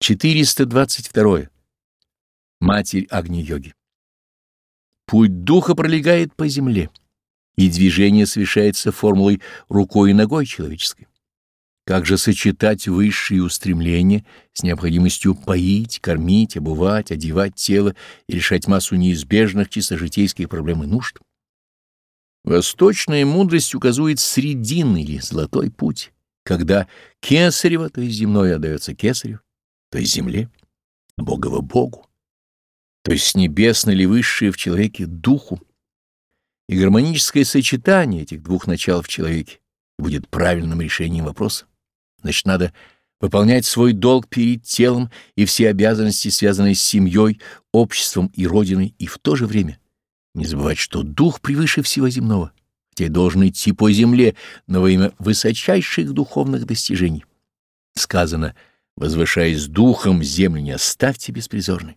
422. Матерь Агни-йоги. Путь духа пролегает по земле, и движение совершается формулой рукой и ногой человеческой. Как же сочетать высшие устремления с необходимостью поить, кормить, обувать, одевать тело и решать массу неизбежных чисто житейских проблем и нужд? Восточная мудрость указывает срединный или золотой путь, когда кесарево, то есть земное, отдается кесарю, то есть земле, Богово Богу, то есть небесное или высшее в человеке Духу. И гармоническое сочетание этих двух начал в человеке будет правильным решением вопроса. Значит, надо выполнять свой долг перед телом и все обязанности, связанные с семьей, обществом и родиной, и в то же время не забывать, что дух превыше всего земного, хотя и должен идти по земле, но во имя высочайших духовных достижений. Сказано — возвышаясь духом, землю не оставьте беспризорной.